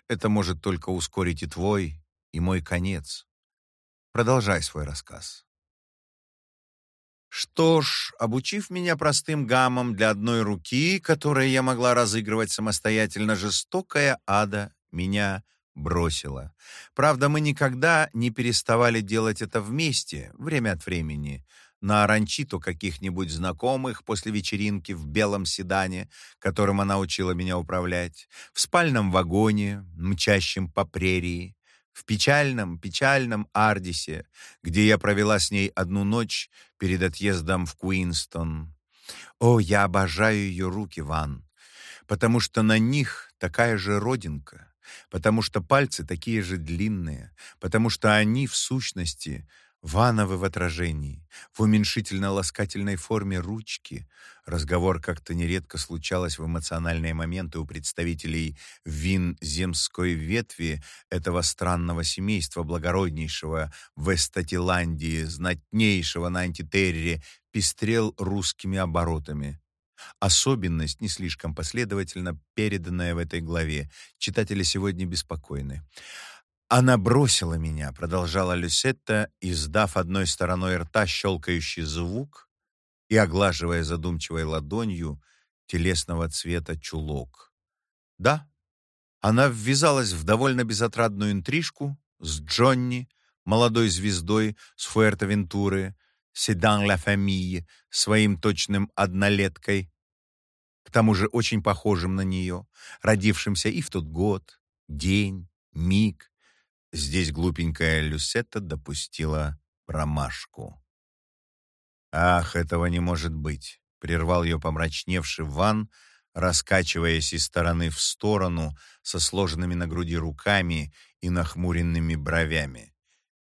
Это может только ускорить и твой, и мой конец. Продолжай свой рассказ. Что ж, обучив меня простым гаммам для одной руки, которые я могла разыгрывать самостоятельно, жестокая ада меня бросила. Правда, мы никогда не переставали делать это вместе, время от времени, на оранчиту каких-нибудь знакомых после вечеринки в белом седане, которым она учила меня управлять, в спальном вагоне, мчащем по прерии, в печальном, печальном Ардисе, где я провела с ней одну ночь перед отъездом в Куинстон. О, я обожаю ее руки, Ван, потому что на них такая же родинка, потому что пальцы такие же длинные, потому что они, в сущности, Вановы в отражении, в уменьшительно-ласкательной форме ручки. Разговор как-то нередко случалось в эмоциональные моменты у представителей вин-земской ветви этого странного семейства, благороднейшего в Эстатиландии, знатнейшего на антитерре, пестрел русскими оборотами. Особенность, не слишком последовательно переданная в этой главе. Читатели сегодня беспокойны. «Она бросила меня», — продолжала Люсетта, издав одной стороной рта щелкающий звук и оглаживая задумчивой ладонью телесного цвета чулок. «Да, она ввязалась в довольно безотрадную интрижку с Джонни, молодой звездой с Фуэртовентуры, Седан ла Фамille, своим точным однолеткой, к тому же очень похожим на нее, родившимся и в тот год, день, миг, Здесь глупенькая Люсетта допустила промашку. «Ах, этого не может быть!» — прервал ее помрачневший Ван, раскачиваясь из стороны в сторону со сложенными на груди руками и нахмуренными бровями.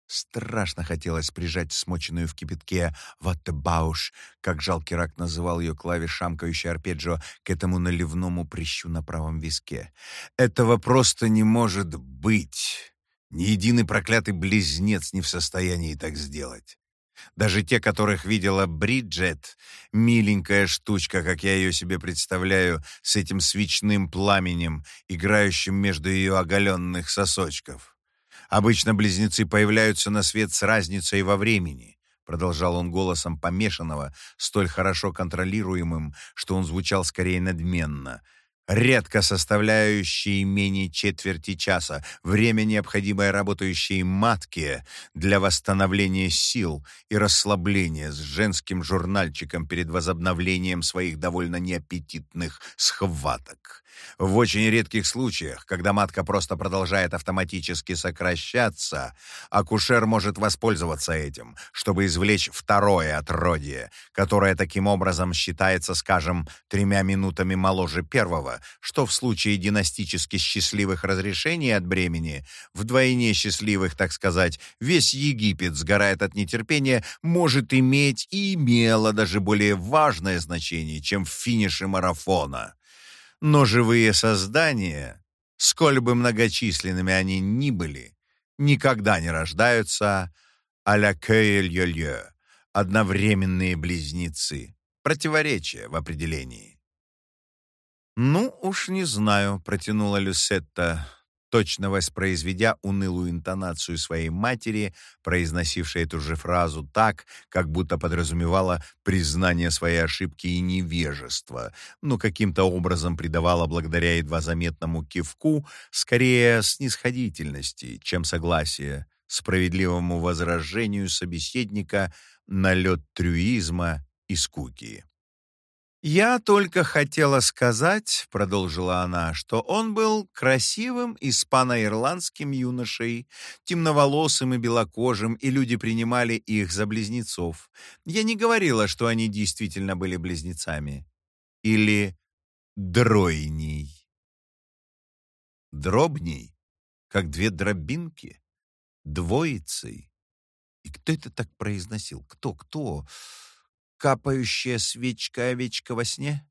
Страшно хотелось прижать смоченную в кипятке «Ваттебауш», как жалкий рак называл ее клавиш шамкающий арпеджио, к этому наливному прыщу на правом виске. «Этого просто не может быть!» Ни единый проклятый близнец не в состоянии так сделать. Даже те, которых видела Бриджет, миленькая штучка, как я ее себе представляю, с этим свечным пламенем, играющим между ее оголенных сосочков. Обычно близнецы появляются на свет с разницей во времени, продолжал он голосом помешанного, столь хорошо контролируемым, что он звучал скорее надменно — редко составляющие менее четверти часа, время, необходимое работающей матке для восстановления сил и расслабления с женским журнальчиком перед возобновлением своих довольно неаппетитных схваток. В очень редких случаях, когда матка просто продолжает автоматически сокращаться, акушер может воспользоваться этим, чтобы извлечь второе отродье, которое таким образом считается, скажем, тремя минутами моложе первого, что в случае династически счастливых разрешений от бремени, вдвойне счастливых, так сказать, весь Египет сгорает от нетерпения, может иметь и имело даже более важное значение, чем в финише марафона. Но живые создания, сколь бы многочисленными они ни были, никогда не рождаются а-ля кёэль одновременные близнецы. Противоречие в определении. «Ну уж не знаю», — протянула Люсетта точно воспроизведя унылую интонацию своей матери, произносившей эту же фразу так, как будто подразумевала признание своей ошибки и невежества, но каким-то образом придавала благодаря едва заметному кивку скорее снисходительности, чем согласия, справедливому возражению собеседника на лед трюизма и скуки. «Я только хотела сказать, — продолжила она, — что он был красивым испано-ирландским юношей, темноволосым и белокожим, и люди принимали их за близнецов. Я не говорила, что они действительно были близнецами. Или дройней. Дробней, как две дробинки, двоицей. И кто это так произносил? Кто, кто? Капающая свечка-овечка во сне?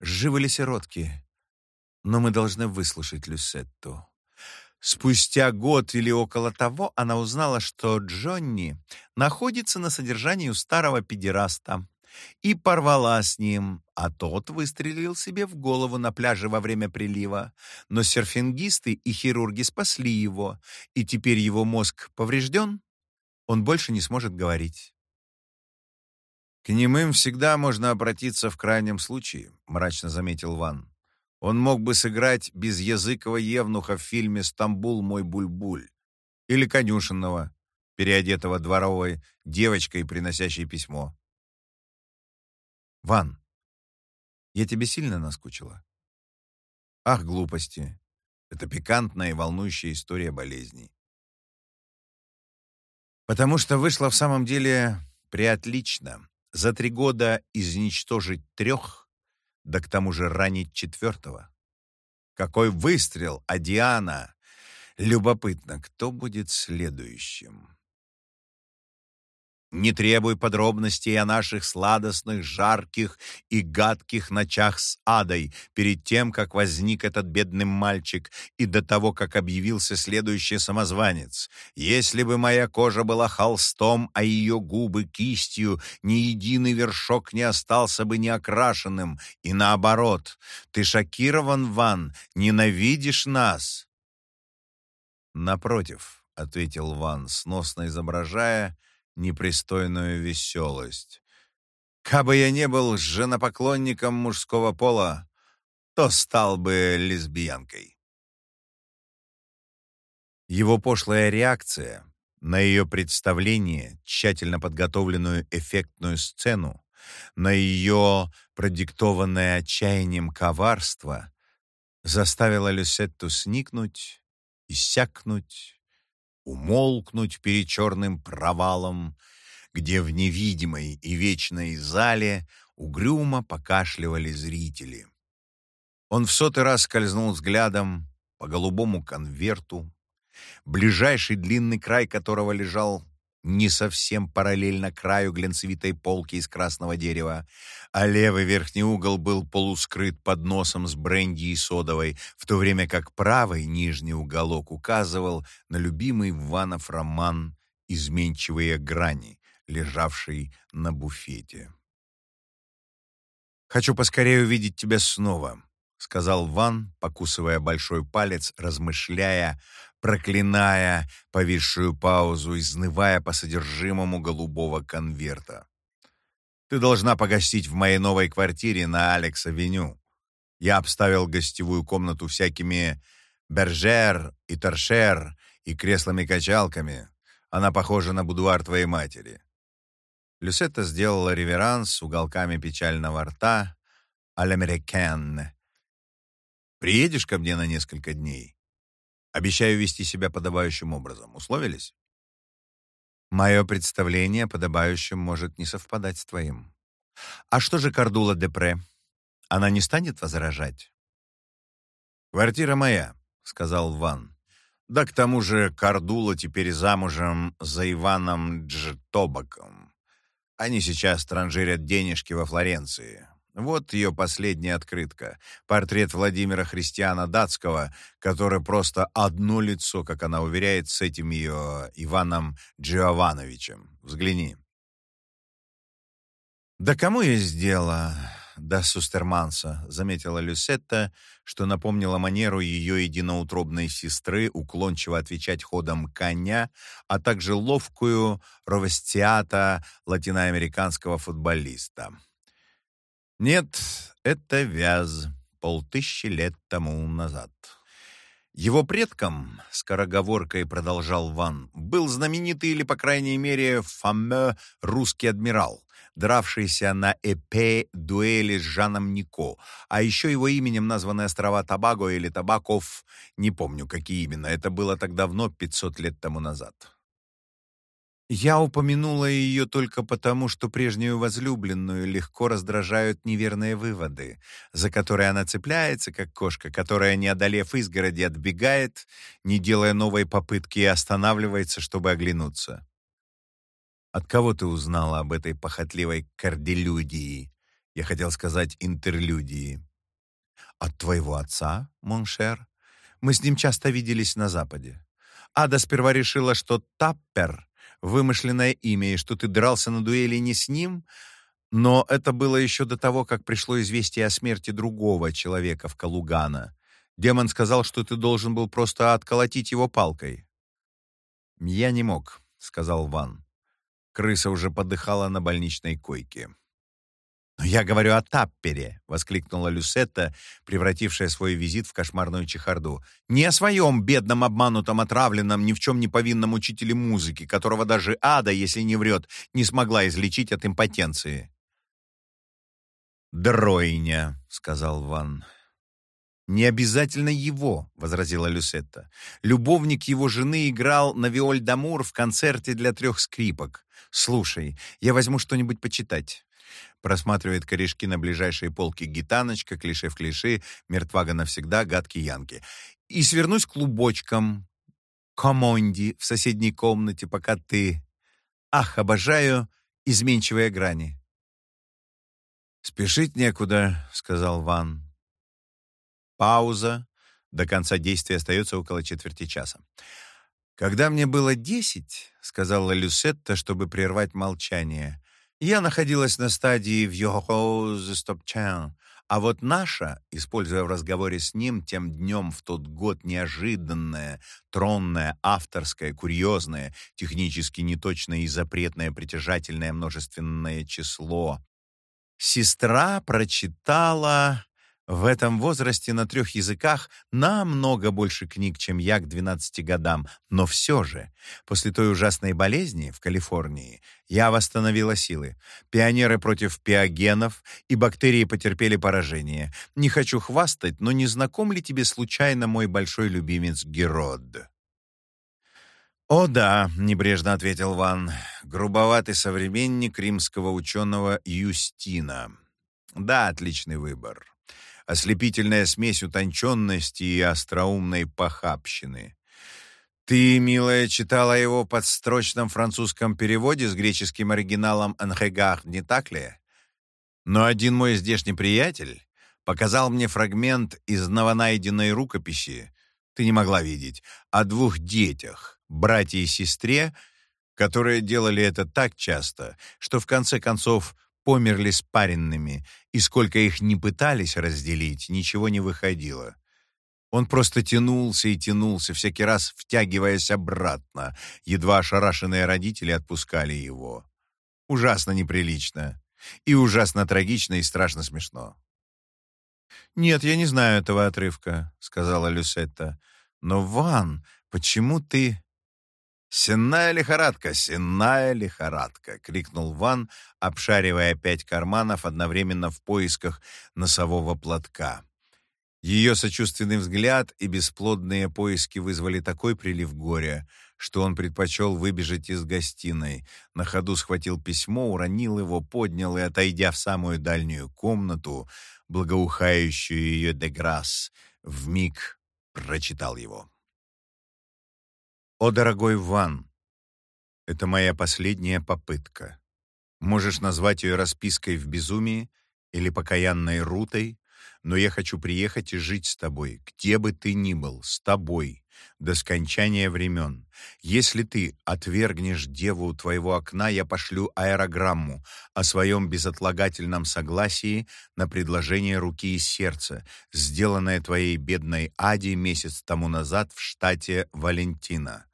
Живы ли сиротки? Но мы должны выслушать Люсетту. Спустя год или около того она узнала, что Джонни находится на содержании у старого педераста. и порвала с ним, а тот выстрелил себе в голову на пляже во время прилива. Но серфингисты и хирурги спасли его, и теперь его мозг поврежден, он больше не сможет говорить. «К немым всегда можно обратиться в крайнем случае», — мрачно заметил Ван. «Он мог бы сыграть безязыкого евнуха в фильме «Стамбул, мой бульбуль» или конюшенного, переодетого дворовой девочкой, приносящей письмо. Ван, я тебе сильно наскучила? Ах, глупости. Это пикантная и волнующая история болезней. Потому что вышло в самом деле приотлично. За три года изничтожить трех, да к тому же ранить четвертого. Какой выстрел, а Диана! Любопытно, кто будет следующим? Не требуй подробностей о наших сладостных, жарких и гадких ночах с адой перед тем, как возник этот бедный мальчик и до того, как объявился следующий самозванец. Если бы моя кожа была холстом, а ее губы кистью, ни единый вершок не остался бы неокрашенным. И наоборот, ты шокирован, Ван, ненавидишь нас. Напротив, — ответил Ван, сносно изображая, — непристойную веселость. Кабы я не был женопоклонником мужского пола, то стал бы лесбиянкой. Его пошлая реакция на ее представление, тщательно подготовленную эффектную сцену, на ее продиктованное отчаянием коварство, заставила Люсетту сникнуть, иссякнуть, умолкнуть перед черным провалом, где в невидимой и вечной зале угрюмо покашливали зрители. Он в сотый раз скользнул взглядом по голубому конверту, ближайший длинный край которого лежал не совсем параллельно краю глянцевитой полки из красного дерева, а левый верхний угол был полускрыт подносом с бренди и содовой, в то время как правый нижний уголок указывал на любимый Ванов роман «Изменчивые грани», лежавший на буфете. «Хочу поскорее увидеть тебя снова», — сказал Ван, покусывая большой палец, размышляя, проклиная повисшую паузу, изнывая по содержимому голубого конверта. «Ты должна погостить в моей новой квартире на Алекс-авеню. Я обставил гостевую комнату всякими бержер и торшер и креслами-качалками. Она похожа на будуар твоей матери». Люсетта сделала реверанс с уголками печального рта «Аль-Американ». «Приедешь ко мне на несколько дней?» Обещаю вести себя подобающим образом. Условились? Мое представление подобающим может не совпадать с твоим. А что же Кардула Депре? Она не станет возражать? Квартира моя, сказал Ван. Да к тому же Кардула теперь замужем за Иваном Джтобаком. Они сейчас транжирят денежки во Флоренции. Вот ее последняя открытка. Портрет Владимира Христиана Датского, который просто одно лицо, как она уверяет, с этим ее Иваном Джиовановичем. Взгляни. «Да кому есть дело до Сустерманса?» — заметила Люсетта, что напомнила манеру ее единоутробной сестры уклончиво отвечать ходом коня, а также ловкую ровестиата латиноамериканского футболиста. Нет, это Вяз, полтыщи лет тому назад. Его предком, скороговоркой продолжал Ван, был знаменитый или, по крайней мере, фаме русский адмирал, дравшийся на эпе дуэли с Жаном Нико, а еще его именем названы острова Табаго или Табаков, не помню, какие именно, это было так давно, 500 лет тому назад. Я упомянула ее только потому, что прежнюю возлюбленную легко раздражают неверные выводы, за которые она цепляется, как кошка, которая, не одолев изгороди, отбегает, не делая новой попытки и останавливается, чтобы оглянуться. От кого ты узнала об этой похотливой карделюдии? Я хотел сказать интерлюдии. От твоего отца, mon cher? Мы с ним часто виделись на Западе. Ада сперва решила, что Таппер — вымышленное имя, и что ты дрался на дуэли не с ним, Но это было еще до того, как пришло известие о смерти другого человека в Калугана. Демон сказал, что ты должен был просто отколотить его палкой. «Я не мог», — сказал Ван. Крыса уже подыхала на больничной койке. «Но я говорю о Таппере!» — воскликнула Люсетта, превратившая свой визит в кошмарную чехарду. «Не о своем бедном, обманутом, отравленном, ни в чем не повинном учителе музыки, которого даже ада, если не врет, не смогла излечить от импотенции». «Дройня», — сказал Ван. «Не обязательно его», — возразила Люсетта. «Любовник его жены играл на виоль-дамур в концерте для трех скрипок. Слушай, я возьму что-нибудь почитать. Просматривает корешки на ближайшей полке гитаночка, клише в клише, мертвага навсегда, гадкий янки. И свернусь клубочком, комонди в соседней комнате, пока ты... Ах, обожаю изменчивые грани. «Спешить некуда», — сказал Ван. Пауза. До конца действия остается около четверти часа. «Когда мне было десять», — сказала Люсетта, чтобы прервать молчание, я находилась на стадии «Вьохоуз стопчан», а вот наша, используя в разговоре с ним тем днем в тот год неожиданное, тронное, авторское, курьезное, технически неточное и запретное притяжательное множественное число, сестра прочитала в этом возрасте на трех языках намного больше книг, чем я к 12 годам, но все же, после той ужасной болезни в Калифорнии, я восстановила силы. Пионеры против пиогенов и бактерии потерпели поражение. Не хочу хвастать, но не знаком ли тебе случайно мой большой любимец Герод? «О да», — небрежно ответил Ван, — «грубоватый современник римского ученого Юстина». «Да, отличный выбор» ослепительная смесь утонченности и остроумной похабщины. Ты, милая, читала его под строчном французском переводе с греческим оригиналом «Анхегах», не так ли? Но один мой здешний приятель показал мне фрагмент из новонайденной рукописи, ты не могла видеть, о двух детях, брате и сестре, которые делали это так часто, что в конце концов померли спаренными, и сколько их не пытались разделить, ничего не выходило. Он просто тянулся и тянулся, всякий раз втягиваясь обратно. Едва ошарашенные родители отпускали его. Ужасно неприлично. И ужасно трагично и страшно смешно. «Нет, я не знаю этого отрывка», — сказала Люсетта. «Но, Ван, почему ты...» «Сенная лихорадка, сенная лихорадка!» — крикнул Ван, обшаривая пять карманов одновременно в поисках носового платка. Ее сочувственный взгляд и бесплодные поиски вызвали такой прилив горя, что он предпочел выбежать из гостиной. На ходу схватил письмо, уронил его, поднял и, отойдя в самую дальнюю комнату, благоухающую ее деграсс, вмиг прочитал его. «О, дорогой Ван, это моя последняя попытка. Можешь назвать ее распиской в безумии или покаянной рутой, но я хочу приехать и жить с тобой, где бы ты ни был, с тобой, до скончания времен. Если ты отвергнешь деву у твоего окна, я пошлю аэрограмму о своем безотлагательном согласии на предложение руки и сердца, сделанное твоей бедной Ади месяц тому назад в штате Валентина.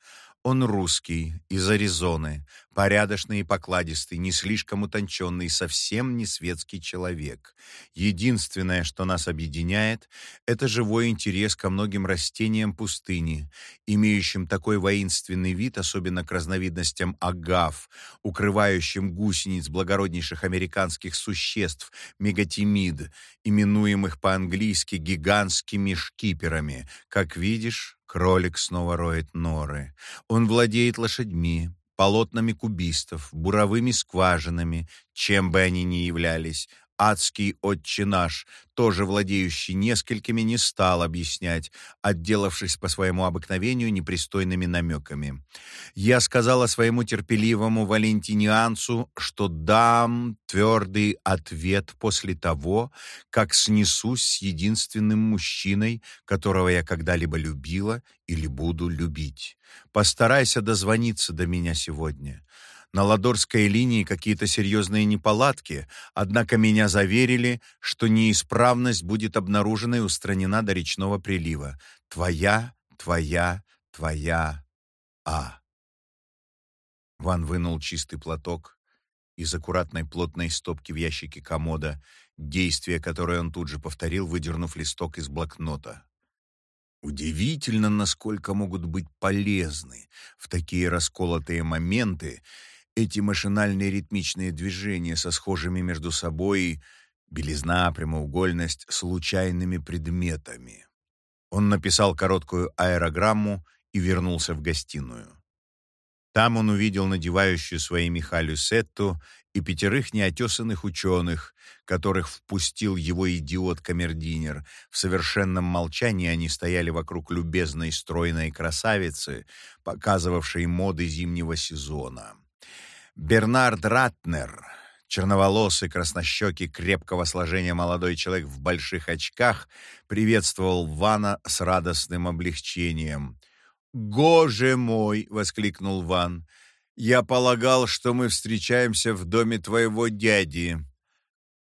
Он русский, из Аризоны, порядочный и покладистый, не слишком утонченный, совсем не светский человек. Единственное, что нас объединяет, это живой интерес ко многим растениям пустыни, имеющим такой воинственный вид, особенно к разновидностям агав, укрывающим гусениц благороднейших американских существ, мегатимид, именуемых по-английски гигантскими шкиперами. Как видишь, Кролик снова роет норы. Он владеет лошадьми, полотнами кубистов, буровыми скважинами, чем бы они ни являлись, адский отче наш, тоже владеющий несколькими, не стал объяснять, отделавшись по своему обыкновению непристойными намеками. Я сказала своему терпеливому валентинианцу, что дам твердый ответ после того, как снесусь с единственным мужчиной, которого я когда-либо любила или буду любить. Постарайся дозвониться до меня сегодня. На Ладорской линии какие-то серьезные неполадки, однако меня заверили, что неисправность будет обнаружена и устранена до речного прилива. Твоя, твоя, твоя, а. Ван вынул чистый платок из аккуратной плотной стопки в ящике комода, действие, которое он тут же повторил, выдернув листок из блокнота. Удивительно, насколько могут быть полезны в такие расколотые моменты эти машинальные ритмичные движения со схожими между собой белизна, прямоугольность, случайными предметами. Он написал короткую аэрограмму и вернулся в гостиную. Там он увидел надевающую свои меха Люсетту и пятерых неотесанных ученых, которых впустил его идиот-камердинер. В совершенном молчании они стояли вокруг любезной стройной красавицы, показывавшей моды зимнего сезона. Бернард Ратнер, черноволосый, краснощекий, крепкого сложения молодой человек в больших очках, приветствовал Вана с радостным облегчением — «Гоже мой!» — воскликнул Ван. «Я полагал, что мы встречаемся в доме твоего дяди».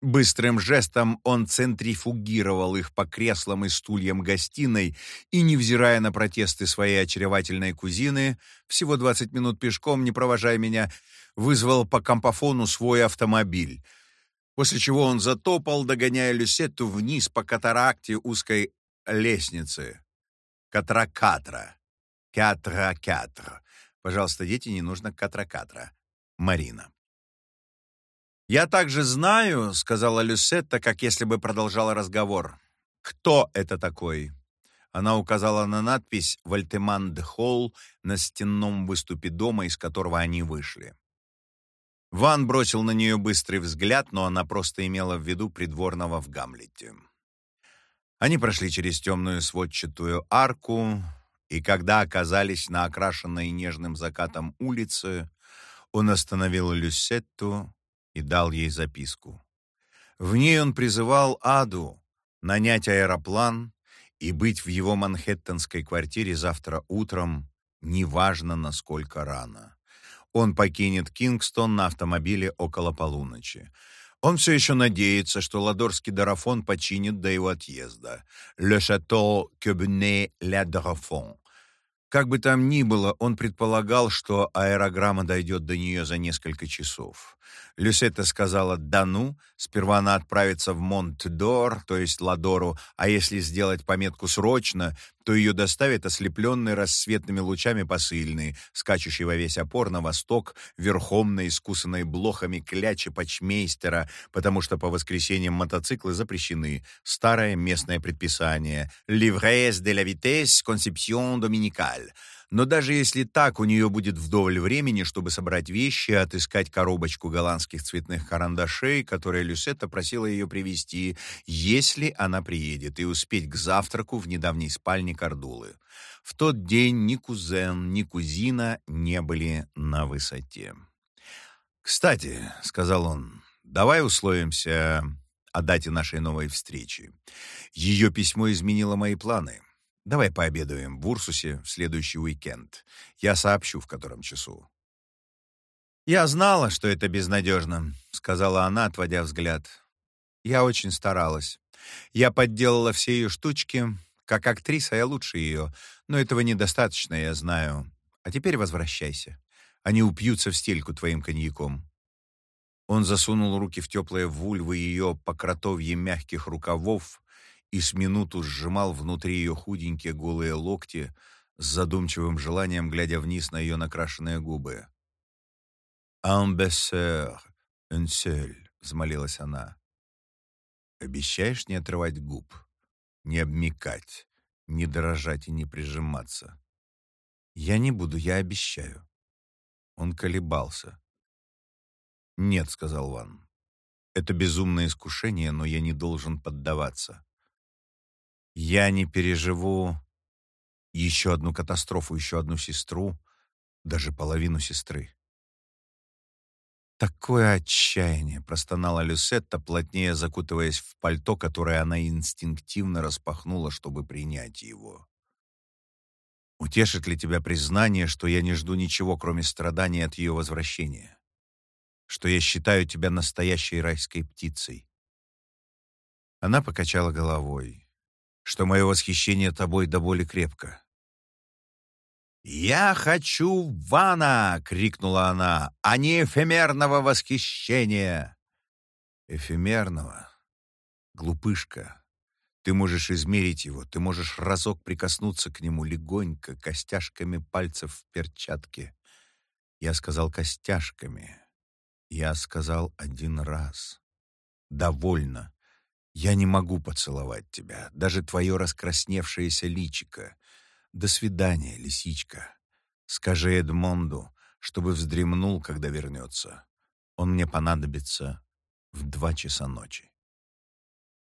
Быстрым жестом он центрифугировал их по креслам и стульям гостиной и, невзирая на протесты своей очаровательной кузины, всего двадцать минут пешком, не провожая меня, вызвал по компофону свой автомобиль, после чего он затопал, догоняя Люсетту вниз по катаракте узкой лестницы. Катракатра. Катра-катр. Пожалуйста, дети, не нужно катра-катра. Марина. «Я также знаю», — сказала Люсетта, как если бы продолжала разговор. «Кто это такой?» Она указала на надпись «Вальтеман-де-Холл» на стенном выступе дома, из которого они вышли. Ван бросил на нее быстрый взгляд, но она просто имела в виду придворного в Гамлете. Они прошли через темную сводчатую арку, и когда оказались на окрашенной нежным закатом улице, он остановил Люсетту и дал ей записку. В ней он призывал Аду нанять аэроплан и быть в его манхэттенской квартире завтра утром, неважно насколько рано. Он покинет Кингстон на автомобиле около полуночи. Он все еще надеется, что ладорский дарафон починит до его отъезда. «Le château Quebenet-la-Darafon» Как бы там ни было, он предполагал, что аэрограмма дойдет до нее за несколько часов. Люсетта сказала «да ну», сперва она отправится в Монт-Дор, то есть Ладору, а если сделать пометку «срочно», то ее доставят ослепленные рассветными лучами посыльные, скачущий во весь опор на восток, верхом на искусанной блохами кляче почмейстера, потому что по воскресеньям мотоциклы запрещены. Старое местное предписание. «Livres de la vitesse, conception dominicale» Но даже если так, у нее будет вдоволь времени, чтобы собрать вещи отыскать коробочку голландских цветных карандашей, которые Люсетта просила ее привезти, если она приедет, и успеть к завтраку в недавней спальне Кардулы. В тот день ни кузен, ни кузина не были на высоте. «Кстати», — сказал он, — «давай условимся о дате нашей новой встречи. Ее письмо изменило мои планы». Давай пообедаем в Урсусе в следующий уикенд. Я сообщу, в котором часу». «Я знала, что это безнадежно», — сказала она, отводя взгляд. «Я очень старалась. Я подделала все ее штучки. Как актриса я лучше ее, но этого недостаточно, я знаю. А теперь возвращайся. Они упьются в стельку твоим коньяком». Он засунул руки в теплые вульвы ее по кротовье мягких рукавов и с минуту сжимал внутри ее худенькие голые локти с задумчивым желанием, глядя вниз на ее накрашенные губы. «Амбессер, энсель», — взмолилась она. «Обещаешь не отрывать губ, не обмекать, не дрожать и не прижиматься?» «Я не буду, я обещаю». Он колебался. «Нет», — сказал Ван. «Это безумное искушение, но я не должен поддаваться. Я не переживу еще одну катастрофу, еще одну сестру, даже половину сестры. Такое отчаяние, простонала Люсетта, плотнее закутываясь в пальто, которое она инстинктивно распахнула, чтобы принять его. Утешит ли тебя признание, что я не жду ничего, кроме страданий от ее возвращения? Что я считаю тебя настоящей райской птицей? Она покачала головой, что мое восхищение тобой до боли крепко. «Я хочу вана!» — крикнула она, — «а не эфемерного восхищения!» «Эфемерного? Глупышка!» Ты можешь измерить его, ты можешь разок прикоснуться к нему легонько, костяшками пальцев в перчатке. Я сказал костяшками. Я сказал один раз. Довольно. Я не могу поцеловать тебя, даже твое раскрасневшееся личико. До свидания, лисичка. Скажи Эдмонду, чтобы вздремнул, когда вернется. Он мне понадобится в два часа ночи.